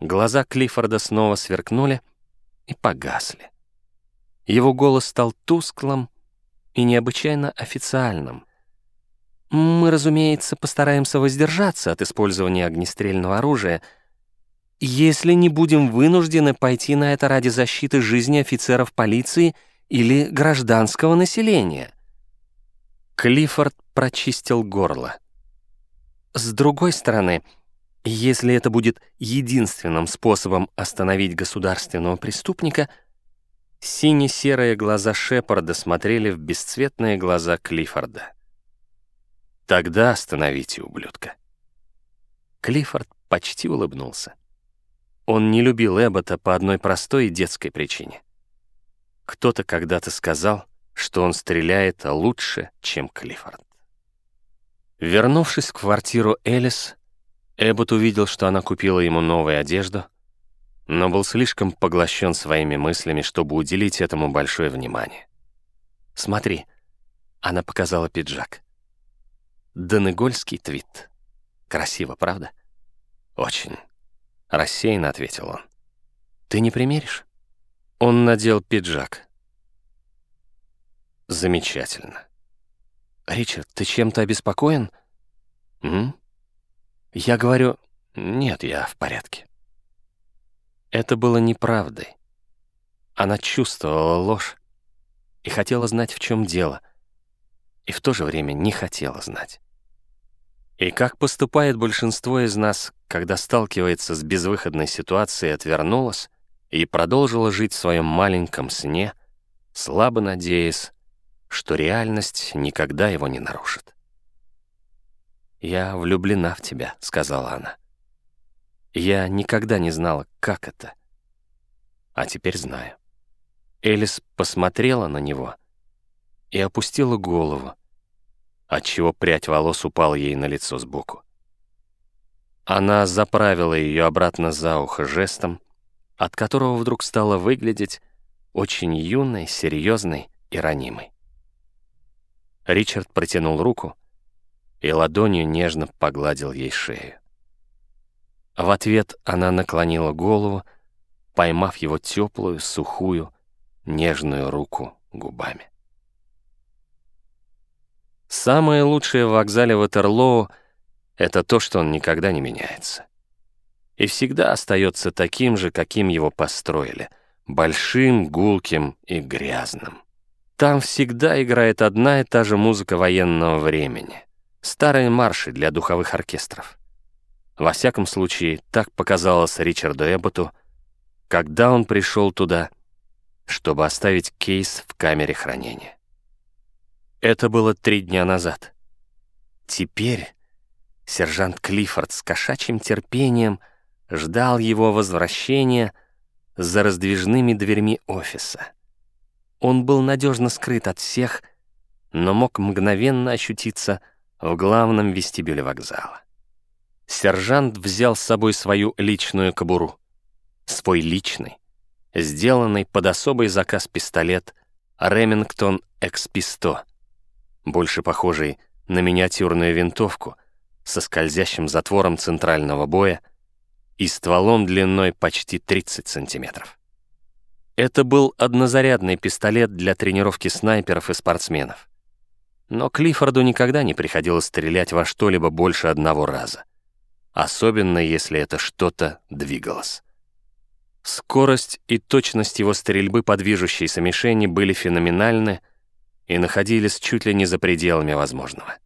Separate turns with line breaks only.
Глаза Клиффорда снова сверкнули и погасли. Его голос стал тусклым и необычайно официальным. «Мы, разумеется, постараемся воздержаться от использования огнестрельного оружия, если не будем вынуждены пойти на это ради защиты жизни офицеров полиции или гражданского населения». Клиффорд прочистил горло. «С другой стороны, если это будет единственным способом остановить государственного преступника — Сине-серые глаза Шепарда смотрели в бесцветные глаза Клиффорда. «Тогда остановите, ублюдка». Клиффорд почти улыбнулся. Он не любил Эббота по одной простой и детской причине. Кто-то когда-то сказал, что он стреляет лучше, чем Клиффорд. Вернувшись в квартиру Элис, Эббот увидел, что она купила ему новую одежду — но был слишком поглощен своими мыслями, чтобы уделить этому большое внимание. «Смотри», — она показала пиджак. «Донегольский твит. Красиво, правда?» «Очень», — рассеянно ответил он. «Ты не примеришь?» Он надел пиджак. «Замечательно». «Ричард, ты чем-то обеспокоен?» «Я говорю...» «Нет, я в порядке». Это было неправдой. Она чувствовала ложь и хотела знать, в чем дело, и в то же время не хотела знать. И как поступает большинство из нас, когда сталкивается с безвыходной ситуацией, отвернулась и продолжила жить в своем маленьком сне, слабо надеясь, что реальность никогда его не нарушит. «Я влюблена в тебя», — сказала она. Я никогда не знала, как это. А теперь знаю. Элис посмотрела на него и опустила голову, отчего прядь волос упала ей на лицо сбоку. Она заправила ее обратно за ухо жестом, от которого вдруг стала выглядеть очень юной, серьезной и ранимой. Ричард протянул руку и ладонью нежно погладил ей шею. В ответ она наклонила голову, поймав его теплую, сухую, нежную руку губами. Самое лучшее в вокзале Ватерлоу — это то, что он никогда не меняется. И всегда остается таким же, каким его построили — большим, гулким и грязным. Там всегда играет одна и та же музыка военного времени, старые марши для духовых оркестров. Во всяком случае, так показалось Ричарду Эбботу, когда он пришел туда, чтобы оставить кейс в камере хранения. Это было три дня назад. Теперь сержант Клиффорд с кошачьим терпением ждал его возвращения за раздвижными дверьми офиса. Он был надежно скрыт от всех, но мог мгновенно ощутиться в главном вестибюле вокзала. Сержант взял с собой свою личную кобуру. Свой личный, сделанный под особый заказ пистолет Ремингтон XP100, больше похожий на миниатюрную винтовку со скользящим затвором центрального боя и стволом длиной почти 30 сантиметров. Это был однозарядный пистолет для тренировки снайперов и спортсменов. Но Клиффорду никогда не приходилось стрелять во что-либо больше одного раза особенно если это что-то двигалось. Скорость и точность его стрельбы по движущейся мишени были феноменальны и находились чуть ли не за пределами возможного.